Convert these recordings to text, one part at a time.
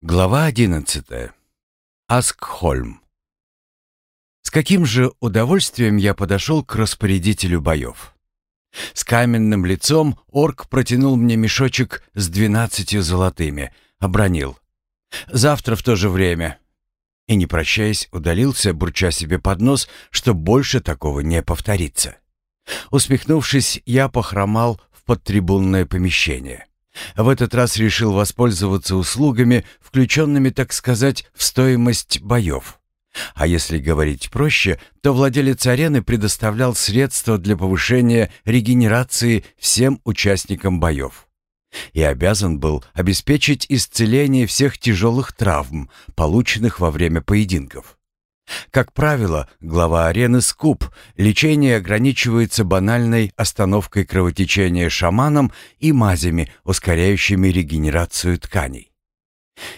Глава одиннадцатая. Аскхольм. С каким же удовольствием я подошел к распорядителю боев. С каменным лицом орк протянул мне мешочек с двенадцатью золотыми, обронил. «Завтра в то же время». И, не прощаясь, удалился, бурча себе под нос, что больше такого не повторится. Усмехнувшись, я похромал в подтрибунное помещение. В этот раз решил воспользоваться услугами, включенными, так сказать, в стоимость боев. А если говорить проще, то владелец арены предоставлял средства для повышения регенерации всем участникам боев. И обязан был обеспечить исцеление всех тяжелых травм, полученных во время поединков. Как правило, глава арены скуп, лечение ограничивается банальной остановкой кровотечения шаманом и мазями, ускоряющими регенерацию тканей.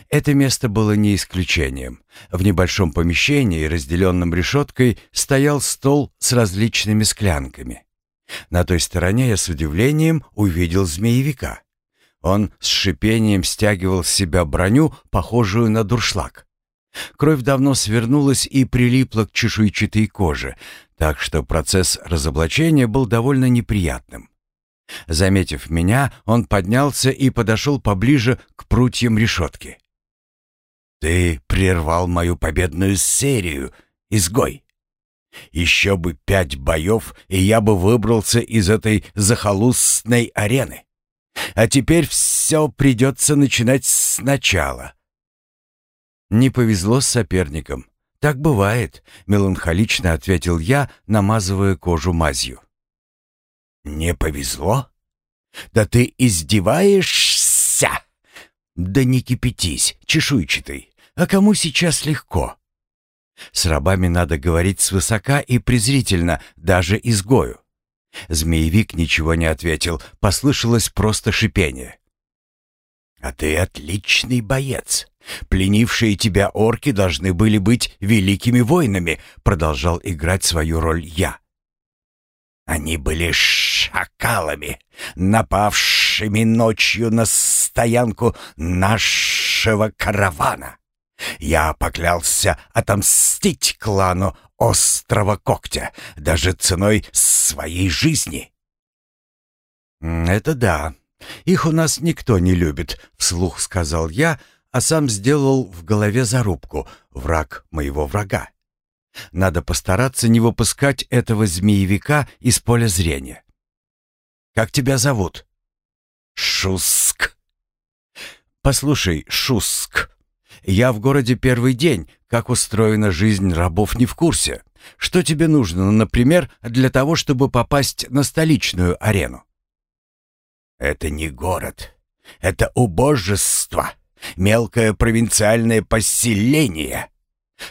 Это место было не исключением. В небольшом помещении, разделенном решеткой, стоял стол с различными склянками. На той стороне я с удивлением увидел змеевика. Он с шипением стягивал с себя броню, похожую на дуршлаг. Кровь давно свернулась и прилипла к чешуйчатой коже, так что процесс разоблачения был довольно неприятным. Заметив меня, он поднялся и подошел поближе к прутьям решетки. «Ты прервал мою победную серию, изгой. Еще бы пять боев, и я бы выбрался из этой захолустной арены. А теперь все придется начинать сначала». «Не повезло с соперником. Так бывает», — меланхолично ответил я, намазывая кожу мазью. «Не повезло? Да ты издеваешься?» «Да не кипятись, чешуйчатый. А кому сейчас легко?» «С рабами надо говорить свысока и презрительно, даже изгою». Змеевик ничего не ответил, послышалось просто шипение. «А ты отличный боец. Пленившие тебя орки должны были быть великими воинами», — продолжал играть свою роль я. «Они были шакалами, напавшими ночью на стоянку нашего каравана. Я поклялся отомстить клану Острого Когтя, даже ценой своей жизни». «Это да», «Их у нас никто не любит», — вслух сказал я, а сам сделал в голове зарубку «враг моего врага». Надо постараться не выпускать этого змеевика из поля зрения. «Как тебя зовут?» «Шуск». «Послушай, Шуск, я в городе первый день, как устроена жизнь рабов не в курсе. Что тебе нужно, например, для того, чтобы попасть на столичную арену?» Это не город. Это убожество. Мелкое провинциальное поселение.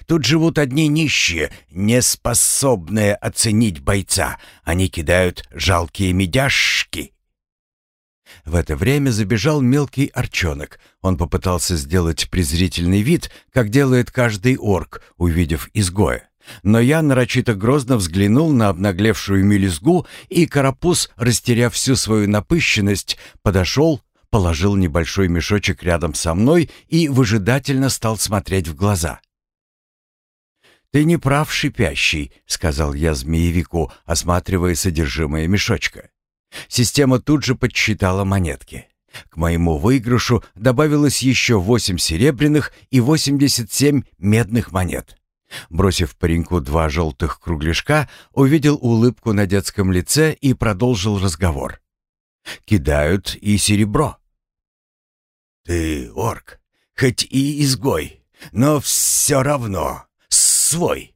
Тут живут одни нищие, неспособные оценить бойца. Они кидают жалкие медяшки. В это время забежал мелкий орчонок. Он попытался сделать презрительный вид, как делает каждый орк, увидев изгоя. Но я нарочито грозно взглянул на обнаглевшую мелюзгу, и карапуз, растеряв всю свою напыщенность, подошел, положил небольшой мешочек рядом со мной и выжидательно стал смотреть в глаза. «Ты не прав, шипящий», — сказал я змеевику, осматривая содержимое мешочка. Система тут же подсчитала монетки. К моему выигрышу добавилось еще восемь серебряных и восемьдесят семь медных монет. Бросив пареньку два желтых кругляшка, увидел улыбку на детском лице и продолжил разговор. «Кидают и серебро». «Ты орк, хоть и изгой, но все равно свой.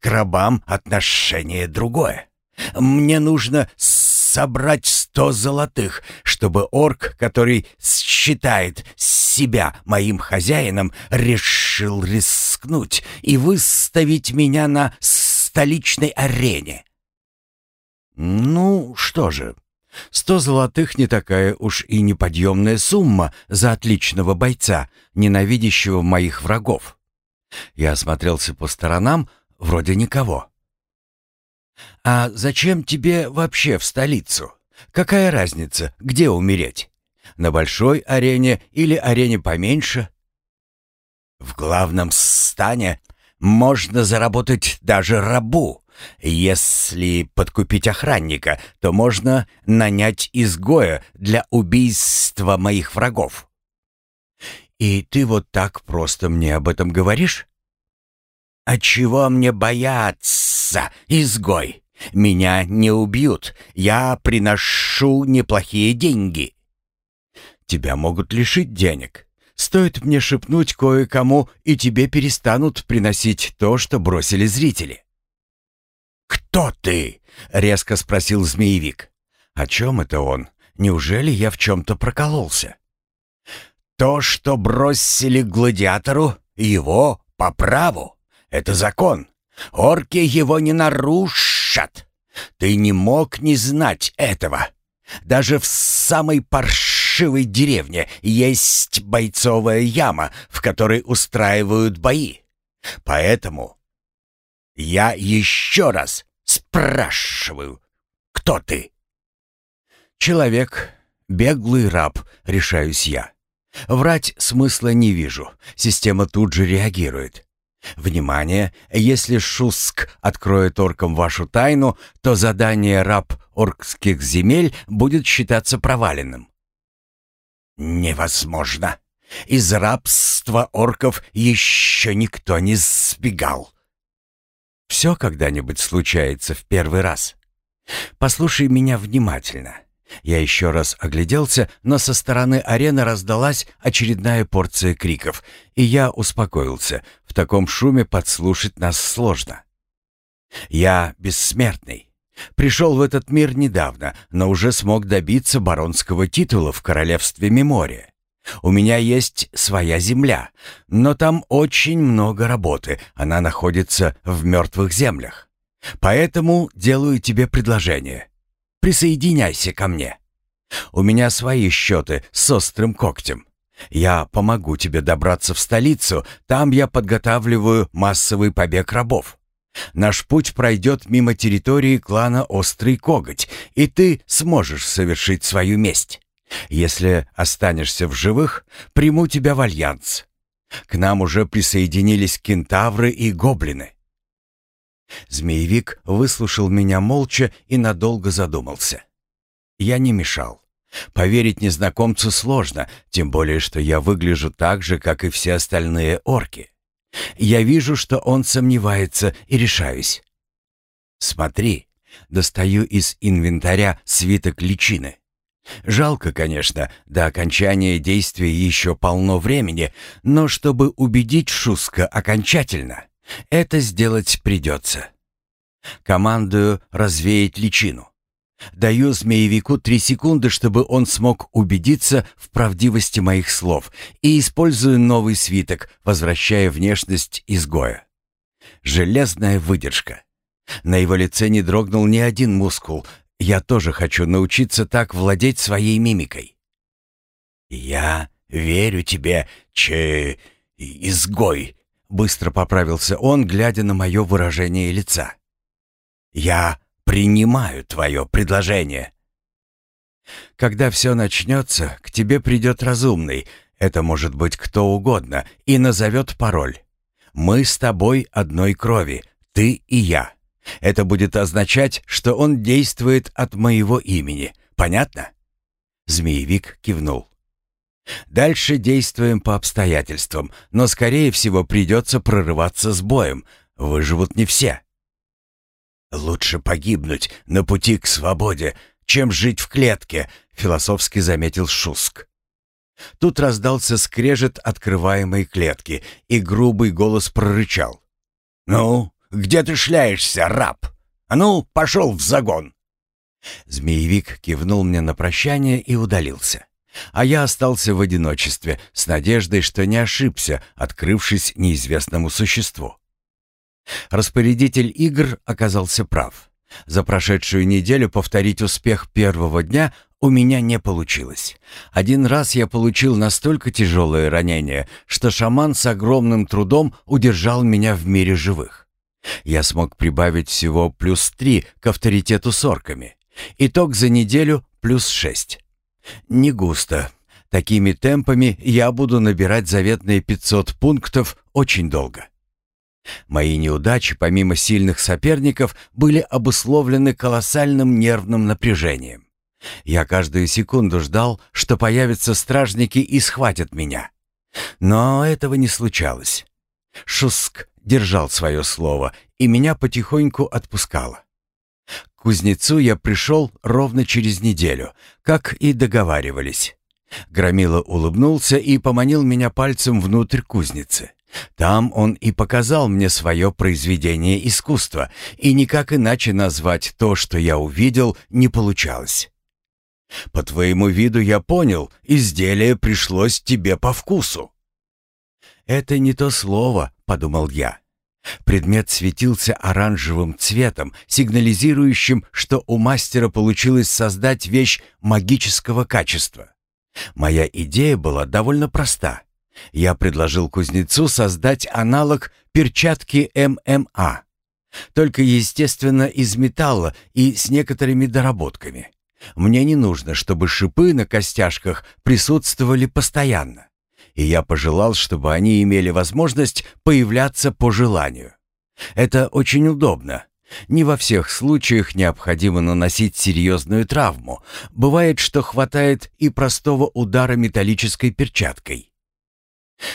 К рабам отношение другое. Мне нужно собрать сто золотых, чтобы орк, который считает себя моим хозяином, решил рискнуть и выставить меня на столичной арене. Ну, что же, сто золотых не такая уж и неподъемная сумма за отличного бойца, ненавидящего моих врагов. Я осмотрелся по сторонам, вроде никого. «А зачем тебе вообще в столицу? Какая разница, где умереть? На большой арене или арене поменьше? В главном стане можно заработать даже рабу. Если подкупить охранника, то можно нанять изгоя для убийства моих врагов. И ты вот так просто мне об этом говоришь? А чего мне бояться, изгой? Меня не убьют. Я приношу неплохие деньги. Тебя могут лишить денег. Стоит мне шепнуть кое-кому, и тебе перестанут приносить то, что бросили зрители. «Кто ты?» — резко спросил змеевик. «О чем это он? Неужели я в чем-то прокололся?» «То, что бросили гладиатору, его по праву. Это закон. Орки его не нарушат. Ты не мог не знать этого. Даже в самой паршивой деревне есть бойцовая яма, в которой устраивают бои. Поэтому я еще раз спрашиваю, кто ты? Человек, беглый раб, решаюсь я. Врать смысла не вижу. Система тут же реагирует. Внимание! Если Шуск откроет оркам вашу тайну, то задание раб оркских земель будет считаться проваленным. Невозможно! Из рабства орков еще никто не сбегал. Все когда-нибудь случается в первый раз. Послушай меня внимательно. Я еще раз огляделся, но со стороны арены раздалась очередная порция криков, и я успокоился. В таком шуме подслушать нас сложно. Я бессмертный. Пришел в этот мир недавно, но уже смог добиться баронского титула в королевстве Мемория. У меня есть своя земля, но там очень много работы, она находится в мертвых землях. Поэтому делаю тебе предложение. Присоединяйся ко мне. У меня свои счеты с острым когтем. Я помогу тебе добраться в столицу, там я подготавливаю массовый побег рабов. Наш путь пройдет мимо территории клана Острый Коготь, и ты сможешь совершить свою месть. Если останешься в живых, приму тебя в альянс. К нам уже присоединились кентавры и гоблины. Змеевик выслушал меня молча и надолго задумался. Я не мешал. Поверить незнакомцу сложно, тем более, что я выгляжу так же, как и все остальные орки. Я вижу, что он сомневается и решаюсь. Смотри, достаю из инвентаря свиток личины. Жалко, конечно, до окончания действия еще полно времени, но чтобы убедить Шуска окончательно, это сделать придется. Командую развеять личину. Даю змеевику три секунды, чтобы он смог убедиться в правдивости моих слов, и использую новый свиток, возвращая внешность изгоя. Железная выдержка. На его лице не дрогнул ни один мускул, я тоже хочу научиться так владеть своей мимикой. «Я верю тебе, че... изгой», — быстро поправился он, глядя на мое выражение лица. «Я принимаю твое предложение». «Когда все начнется, к тебе придет разумный, это может быть кто угодно, и назовет пароль. Мы с тобой одной крови, ты и я. Это будет означать, что он действует от моего имени. Понятно?» Змеевик кивнул. «Дальше действуем по обстоятельствам, но, скорее всего, придется прорываться с боем. Выживут не все». «Лучше погибнуть на пути к свободе, чем жить в клетке», — философски заметил Шуск. Тут раздался скрежет открываемой клетки, и грубый голос прорычал. «Ну, где ты шляешься, раб? А ну, пошел в загон!» Змеевик кивнул мне на прощание и удалился. А я остался в одиночестве, с надеждой, что не ошибся, открывшись неизвестному существу. Распорядитель игр оказался прав. За прошедшую неделю повторить успех первого дня у меня не получилось. Один раз я получил настолько тяжелое ранение, что шаман с огромным трудом удержал меня в мире живых. Я смог прибавить всего плюс три к авторитету с орками. Итог за неделю плюс шесть. Не густо. Такими темпами я буду набирать заветные 500 пунктов очень долго. Мои неудачи, помимо сильных соперников, были обусловлены колоссальным нервным напряжением. Я каждую секунду ждал, что появятся стражники и схватят меня. Но этого не случалось. Шуск держал свое слово, и меня потихоньку отпускало. К кузнецу я пришел ровно через неделю, как и договаривались. Громила улыбнулся и поманил меня пальцем внутрь кузницы. Там он и показал мне свое произведение искусства, и никак иначе назвать то, что я увидел, не получалось. «По твоему виду я понял, изделие пришлось тебе по вкусу». «Это не то слово», — подумал я. Предмет светился оранжевым цветом, сигнализирующим, что у мастера получилось создать вещь магического качества. Моя идея была довольно проста. Я предложил кузнецу создать аналог перчатки ММА. Только, естественно, из металла и с некоторыми доработками. Мне не нужно, чтобы шипы на костяшках присутствовали постоянно. И я пожелал, чтобы они имели возможность появляться по желанию. Это очень удобно. Не во всех случаях необходимо наносить серьезную травму. Бывает, что хватает и простого удара металлической перчаткой.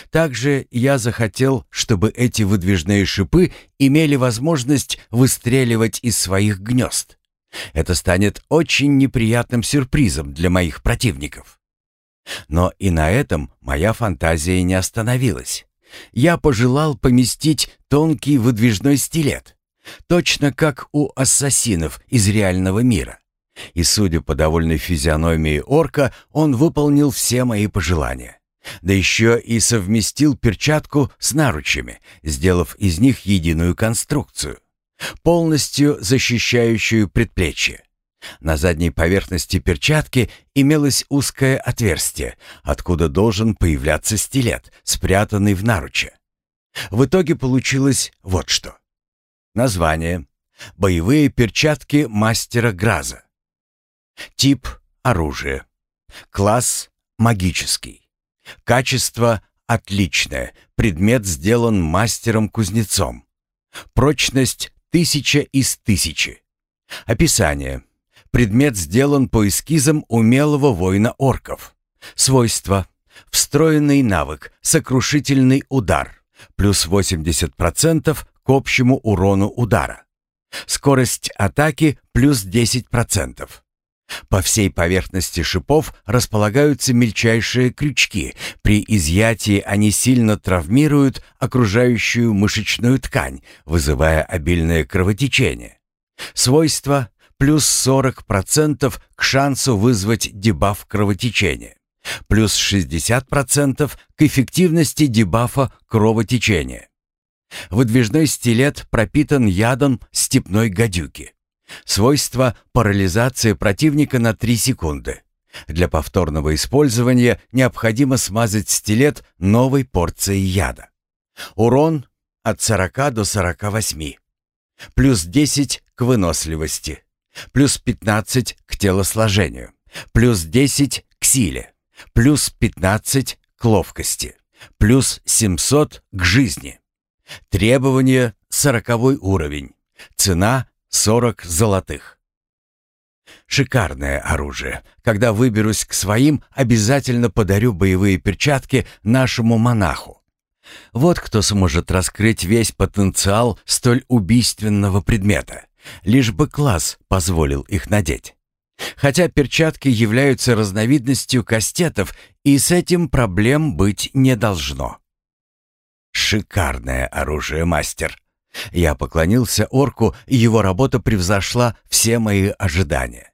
Также я захотел, чтобы эти выдвижные шипы имели возможность выстреливать из своих гнезд. Это станет очень неприятным сюрпризом для моих противников. Но и на этом моя фантазия не остановилась. Я пожелал поместить тонкий выдвижной стилет, точно как у ассасинов из реального мира. И, судя по довольной физиономии орка, он выполнил все мои пожелания. Да еще и совместил перчатку с наручами, сделав из них единую конструкцию, полностью защищающую предплечье. На задней поверхности перчатки имелось узкое отверстие, откуда должен появляться стилет, спрятанный в наруче. В итоге получилось вот что. Название. Боевые перчатки мастера Граза. Тип – оружие. Класс – магический. Качество отличное. Предмет сделан мастером-кузнецом. Прочность тысяча из тысячи. Описание. Предмет сделан по эскизам умелого воина орков. Свойства. Встроенный навык. Сокрушительный удар. Плюс 80% к общему урону удара. Скорость атаки плюс 10%. По всей поверхности шипов располагаются мельчайшие крючки. При изъятии они сильно травмируют окружающую мышечную ткань, вызывая обильное кровотечение. Свойства плюс 40% к шансу вызвать дебаф кровотечения. Плюс 60% к эффективности дебафа кровотечения. Выдвижной стилет пропитан ядом степной гадюки. Свойство парализация противника на 3 секунды. Для повторного использования необходимо смазать стилет новой порцией яда. Урон от 40 до 48. Плюс 10 к выносливости. Плюс 15 к телосложению. Плюс 10 к силе. Плюс 15 к ловкости. Плюс 700 к жизни. Требование 40 уровень. Цена 40 золотых. Шикарное оружие. Когда выберусь к своим, обязательно подарю боевые перчатки нашему монаху. Вот кто сможет раскрыть весь потенциал столь убийственного предмета, лишь бы класс позволил их надеть. Хотя перчатки являются разновидностью кастетов, и с этим проблем быть не должно. Шикарное оружие, мастер. Я поклонился орку, и его работа превзошла все мои ожидания.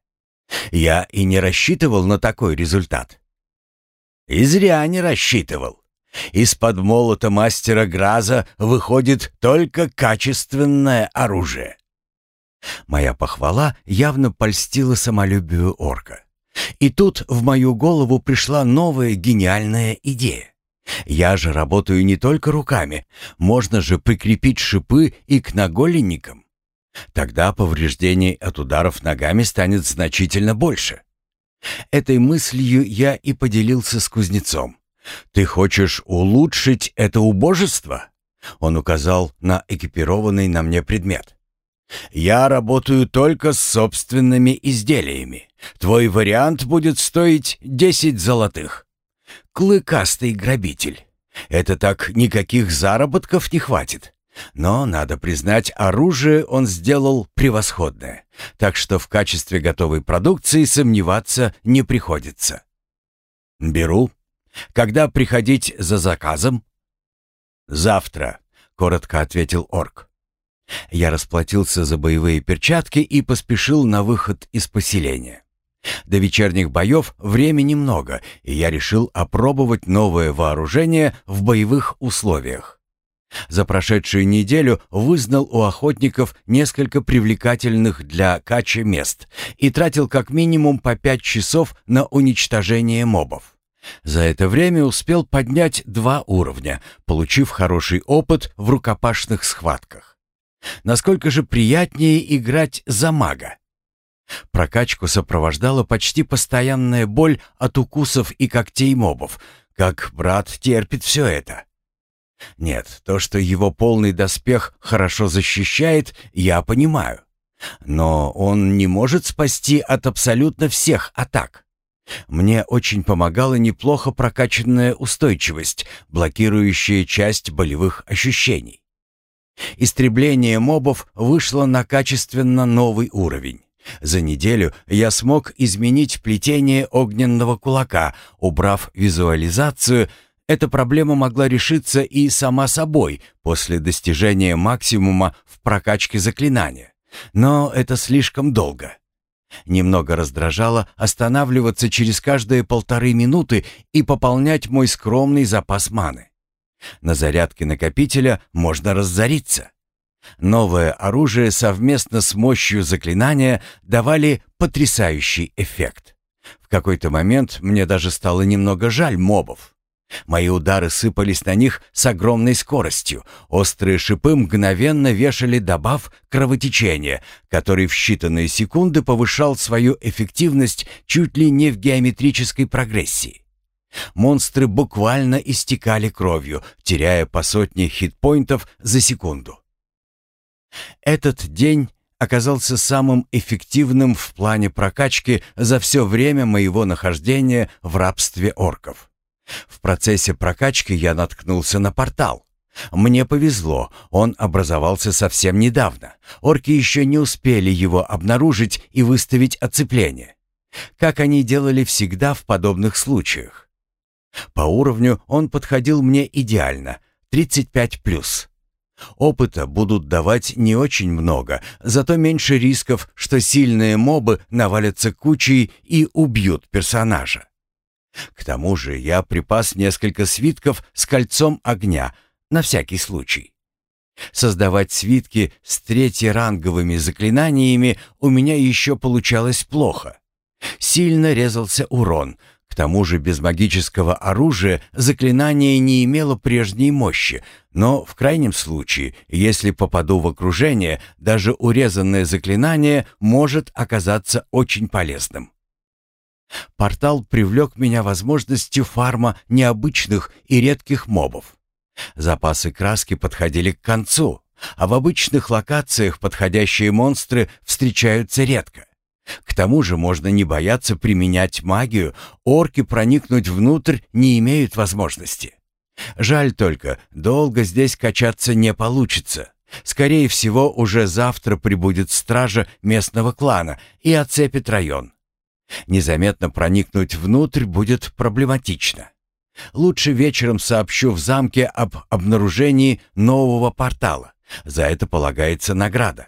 Я и не рассчитывал на такой результат. И зря не рассчитывал. Из-под молота мастера Граза выходит только качественное оружие. Моя похвала явно польстила самолюбию орка. И тут в мою голову пришла новая гениальная идея. Я же работаю не только руками, можно же прикрепить шипы и к наголенникам. Тогда повреждений от ударов ногами станет значительно больше. Этой мыслью я и поделился с кузнецом. «Ты хочешь улучшить это убожество?» Он указал на экипированный на мне предмет. «Я работаю только с собственными изделиями. Твой вариант будет стоить десять золотых. Клыкастый грабитель. Это так никаких заработков не хватит. Но, надо признать, оружие он сделал превосходное, так что в качестве готовой продукции сомневаться не приходится. «Беру. Когда приходить за заказом?» «Завтра», — коротко ответил орк. Я расплатился за боевые перчатки и поспешил на выход из поселения. До вечерних боев времени много, и я решил опробовать новое вооружение в боевых условиях. За прошедшую неделю вызнал у охотников несколько привлекательных для кача мест и тратил как минимум по пять часов на уничтожение мобов. За это время успел поднять два уровня, получив хороший опыт в рукопашных схватках. Насколько же приятнее играть за мага. Прокачку сопровождала почти постоянная боль от укусов и когтей мобов. Как брат терпит все это? Нет, то, что его полный доспех хорошо защищает, я понимаю. Но он не может спасти от абсолютно всех атак. Мне очень помогала неплохо прокачанная устойчивость, блокирующая часть болевых ощущений. Истребление мобов вышло на качественно новый уровень. За неделю я смог изменить плетение огненного кулака, убрав визуализацию. Эта проблема могла решиться и сама собой после достижения максимума в прокачке заклинания. Но это слишком долго. Немного раздражало останавливаться через каждые полторы минуты и пополнять мой скромный запас маны. На зарядке накопителя можно разориться. Новое оружие совместно с мощью заклинания давали потрясающий эффект. В какой-то момент мне даже стало немного жаль мобов. Мои удары сыпались на них с огромной скоростью. Острые шипы мгновенно вешали добав кровотечения, который в считанные секунды повышал свою эффективность чуть ли не в геометрической прогрессии. Монстры буквально истекали кровью, теряя по сотне хитпоинтов за секунду. Этот день оказался самым эффективным в плане прокачки за все время моего нахождения в рабстве орков. В процессе прокачки я наткнулся на портал. Мне повезло, он образовался совсем недавно. Орки еще не успели его обнаружить и выставить оцепление. Как они делали всегда в подобных случаях. По уровню он подходил мне идеально, 35+. Опыта будут давать не очень много, зато меньше рисков, что сильные мобы навалятся кучей и убьют персонажа. К тому же я припас несколько свитков с кольцом огня, на всякий случай. Создавать свитки с третьеранговыми заклинаниями у меня еще получалось плохо. Сильно резался урон — к тому же без магического оружия заклинание не имело прежней мощи, но в крайнем случае, если попаду в окружение, даже урезанное заклинание может оказаться очень полезным. Портал привлек меня возможностью фарма необычных и редких мобов. Запасы краски подходили к концу, а в обычных локациях подходящие монстры встречаются редко. К тому же можно не бояться применять магию, орки проникнуть внутрь не имеют возможности. Жаль только, долго здесь качаться не получится. Скорее всего, уже завтра прибудет стража местного клана и оцепит район. Незаметно проникнуть внутрь будет проблематично. Лучше вечером сообщу в замке об обнаружении нового портала. За это полагается награда.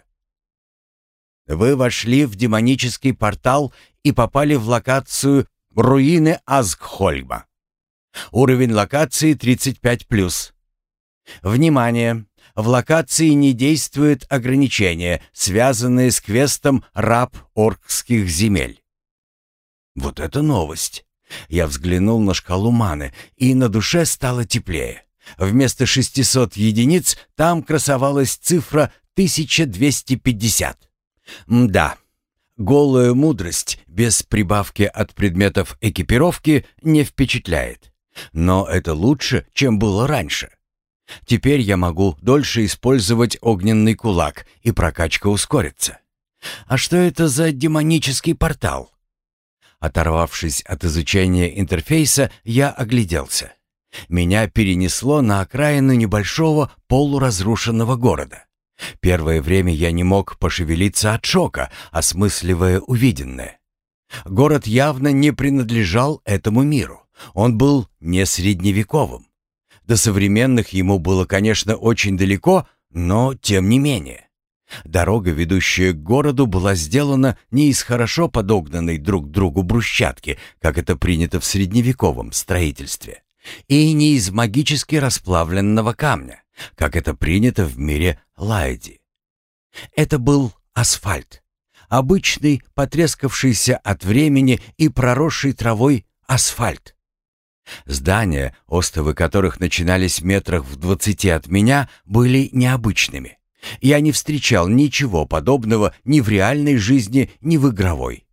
Вы вошли в демонический портал и попали в локацию руины Азгхольма. Уровень локации 35+. Внимание! В локации не действуют ограничения, связанные с квестом «Раб оркских земель». Вот это новость! Я взглянул на шкалу маны, и на душе стало теплее. Вместо 600 единиц там красовалась цифра 1250. Да, Голая мудрость без прибавки от предметов экипировки не впечатляет. Но это лучше, чем было раньше. Теперь я могу дольше использовать огненный кулак, и прокачка ускорится. А что это за демонический портал? Оторвавшись от изучения интерфейса, я огляделся. Меня перенесло на окраину небольшого полуразрушенного города. Первое время я не мог пошевелиться от шока, осмысливая увиденное. Город явно не принадлежал этому миру. Он был не средневековым. До современных ему было, конечно, очень далеко, но тем не менее. Дорога, ведущая к городу, была сделана не из хорошо подогнанной друг к другу брусчатки, как это принято в средневековом строительстве, и не из магически расплавленного камня, как это принято в мире Лайди. Это был асфальт, обычный, потрескавшийся от времени и проросший травой асфальт. Здания, остовы которых начинались метрах в двадцати от меня, были необычными. Я не встречал ничего подобного ни в реальной жизни, ни в игровой.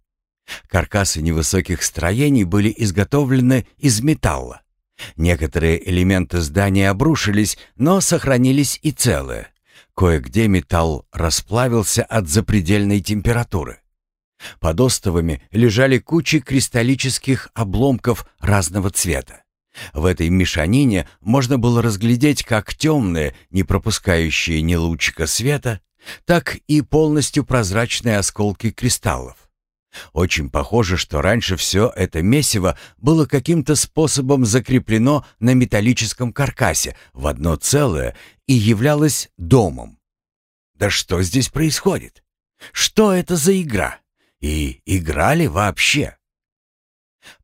Каркасы невысоких строений были изготовлены из металла. Некоторые элементы здания обрушились, но сохранились и целые. Кое-где металл расплавился от запредельной температуры. Под остовами лежали кучи кристаллических обломков разного цвета. В этой мешанине можно было разглядеть как темные, не пропускающие ни лучика света, так и полностью прозрачные осколки кристаллов. Очень похоже, что раньше все это месиво было каким-то способом закреплено на металлическом каркасе в одно целое и являлось домом. Да что здесь происходит? Что это за игра? И играли вообще?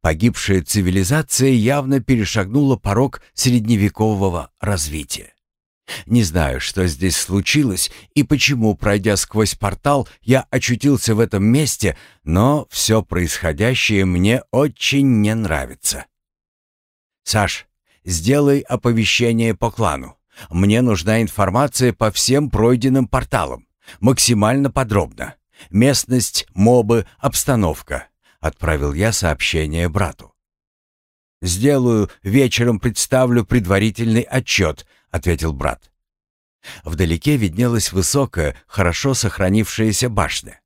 Погибшая цивилизация явно перешагнула порог средневекового развития. Не знаю, что здесь случилось и почему, пройдя сквозь портал, я очутился в этом месте, но все происходящее мне очень не нравится. «Саш, сделай оповещение по клану. Мне нужна информация по всем пройденным порталам. Максимально подробно. Местность, мобы, обстановка», — отправил я сообщение брату. «Сделаю, вечером представлю предварительный отчет», — ответил брат. Вдалеке виднелась высокая, хорошо сохранившаяся башня.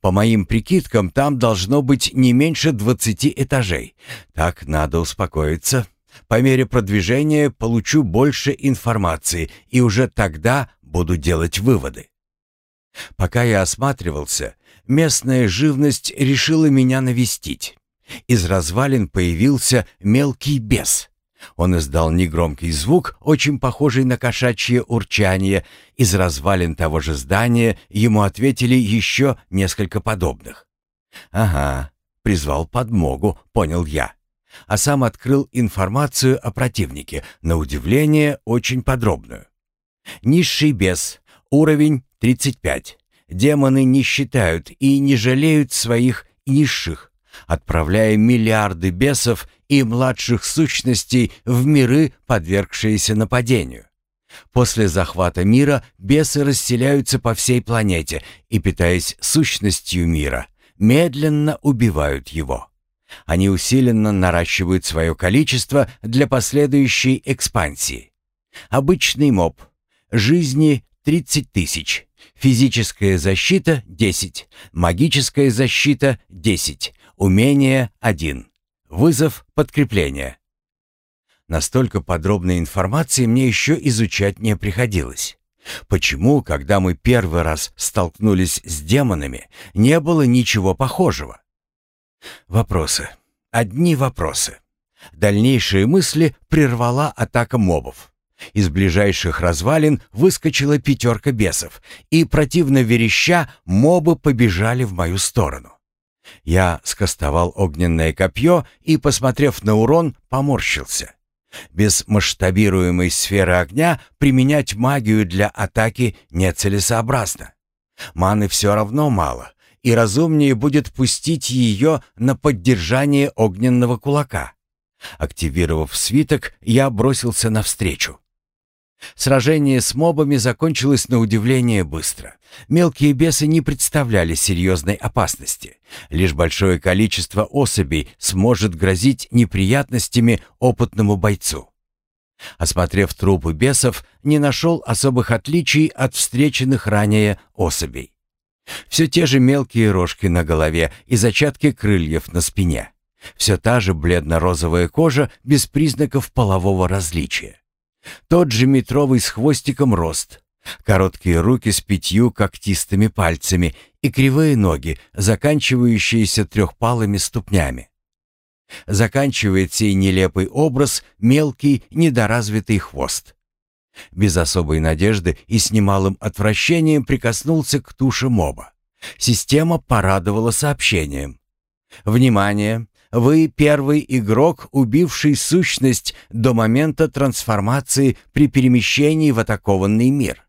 По моим прикидкам, там должно быть не меньше двадцати этажей. Так надо успокоиться. По мере продвижения получу больше информации, и уже тогда буду делать выводы. Пока я осматривался, местная живность решила меня навестить. Из развалин появился мелкий бес. Он издал негромкий звук, очень похожий на кошачье урчание. Из развалин того же здания ему ответили еще несколько подобных. «Ага, призвал подмогу», — понял я. А сам открыл информацию о противнике, на удивление очень подробную. Низший бес, уровень 35. Демоны не считают и не жалеют своих низших, отправляя миллиарды бесов и младших сущностей в миры, подвергшиеся нападению. После захвата мира бесы расселяются по всей планете и, питаясь сущностью мира, медленно убивают его. Они усиленно наращивают свое количество для последующей экспансии. Обычный моб. Жизни 30 тысяч. Физическая защита 10. Магическая защита 10. Умение 1. Вызов подкрепления. Настолько подробной информации мне еще изучать не приходилось. Почему, когда мы первый раз столкнулись с демонами, не было ничего похожего? Вопросы. Одни вопросы. Дальнейшие мысли прервала атака мобов. Из ближайших развалин выскочила пятерка бесов, и, противно вереща, мобы побежали в мою сторону. Я скостовал огненное копье и, посмотрев на урон, поморщился. Без масштабируемой сферы огня применять магию для атаки нецелесообразно. Маны все равно мало, и разумнее будет пустить ее на поддержание огненного кулака. Активировав свиток, я бросился навстречу. Сражение с мобами закончилось на удивление быстро. Мелкие бесы не представляли серьезной опасности. Лишь большое количество особей сможет грозить неприятностями опытному бойцу. Осмотрев трупы бесов, не нашел особых отличий от встреченных ранее особей. Все те же мелкие рожки на голове и зачатки крыльев на спине. Все та же бледно-розовая кожа без признаков полового различия. Тот же метровый с хвостиком рост. Короткие руки с пятью когтистыми пальцами и кривые ноги, заканчивающиеся трехпалыми ступнями. Заканчивает сей нелепый образ мелкий, недоразвитый хвост. Без особой надежды и с немалым отвращением прикоснулся к туше моба. Система порадовала сообщением. «Внимание! Вы первый игрок, убивший сущность до момента трансформации при перемещении в атакованный мир.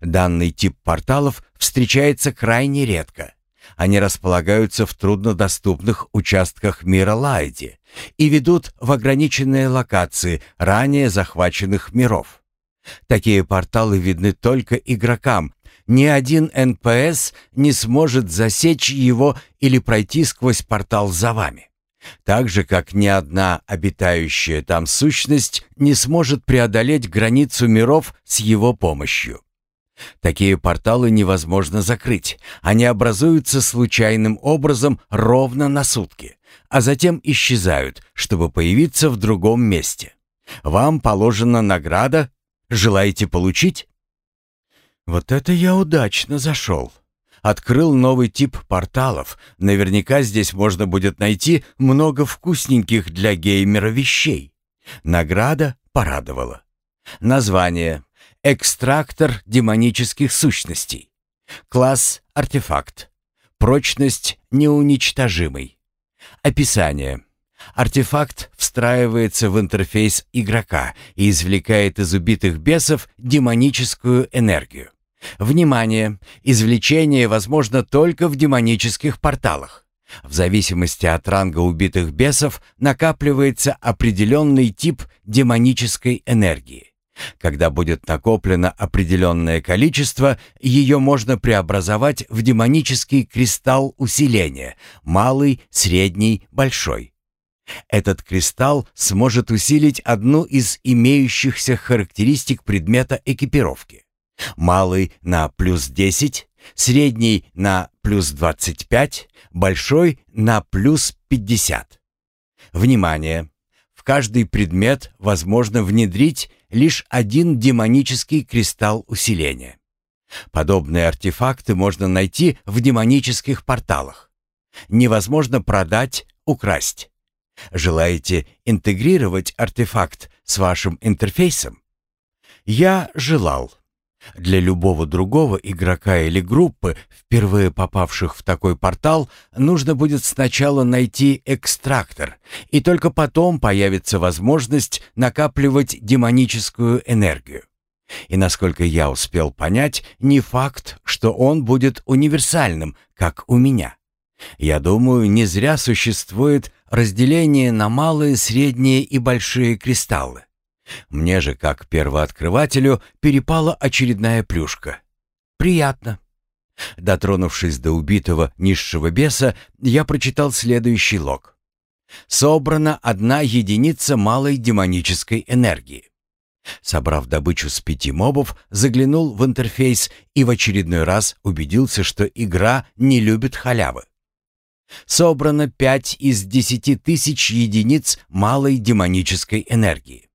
Данный тип порталов встречается крайне редко. Они располагаются в труднодоступных участках мира Лайди и ведут в ограниченные локации ранее захваченных миров. Такие порталы видны только игрокам. Ни один НПС не сможет засечь его или пройти сквозь портал за вами. Так же, как ни одна обитающая там сущность не сможет преодолеть границу миров с его помощью. Такие порталы невозможно закрыть. Они образуются случайным образом ровно на сутки, а затем исчезают, чтобы появиться в другом месте. Вам положена награда. Желаете получить? Вот это я удачно зашел. Открыл новый тип порталов. Наверняка здесь можно будет найти много вкусненьких для геймера вещей. Награда порадовала. Название Экстрактор демонических сущностей. Класс артефакт. Прочность неуничтожимый. Описание. Артефакт встраивается в интерфейс игрока и извлекает из убитых бесов демоническую энергию. Внимание! Извлечение возможно только в демонических порталах. В зависимости от ранга убитых бесов накапливается определенный тип демонической энергии. Когда будет накоплено определенное количество, ее можно преобразовать в демонический кристалл усиления, малый, средний, большой. Этот кристалл сможет усилить одну из имеющихся характеристик предмета экипировки. Малый на плюс 10, средний на плюс 25, большой на плюс 50. Внимание! В каждый предмет возможно внедрить лишь один демонический кристалл усиления. Подобные артефакты можно найти в демонических порталах. Невозможно продать, украсть. Желаете интегрировать артефакт с вашим интерфейсом? Я желал. Для любого другого игрока или группы, впервые попавших в такой портал, нужно будет сначала найти экстрактор, и только потом появится возможность накапливать демоническую энергию. И насколько я успел понять, не факт, что он будет универсальным, как у меня. Я думаю, не зря существует разделение на малые, средние и большие кристаллы. Мне же, как первооткрывателю, перепала очередная плюшка. Приятно. Дотронувшись до убитого низшего беса, я прочитал следующий лог. Собрана одна единица малой демонической энергии. Собрав добычу с пяти мобов, заглянул в интерфейс и в очередной раз убедился, что игра не любит халявы. Собрано пять из десяти тысяч единиц малой демонической энергии.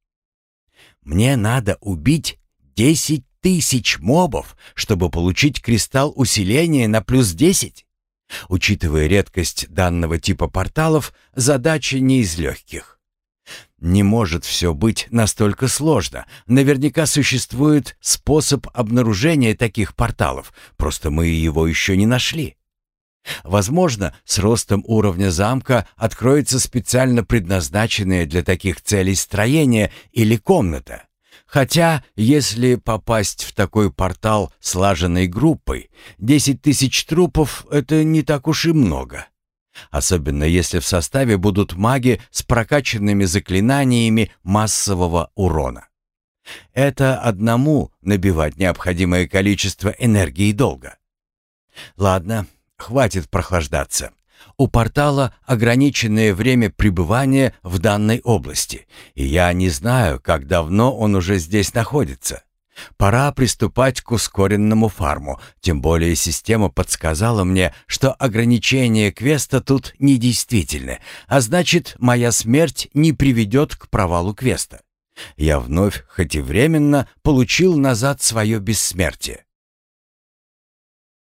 Мне надо убить десять тысяч мобов, чтобы получить кристалл усиления на плюс десять. Учитывая редкость данного типа порталов, задача не из легких. Не может все быть настолько сложно. Наверняка существует способ обнаружения таких порталов, просто мы его еще не нашли. Возможно, с ростом уровня замка откроется специально предназначенное для таких целей строение или комната. Хотя, если попасть в такой портал слаженной группой, 10 тысяч трупов — это не так уж и много. Особенно если в составе будут маги с прокачанными заклинаниями массового урона. Это одному набивать необходимое количество энергии долго. Ладно, хватит прохлаждаться. У портала ограниченное время пребывания в данной области, и я не знаю, как давно он уже здесь находится. Пора приступать к ускоренному фарму, тем более система подсказала мне, что ограничения квеста тут недействительны, а значит, моя смерть не приведет к провалу квеста. Я вновь, хоть и временно, получил назад свое бессмертие.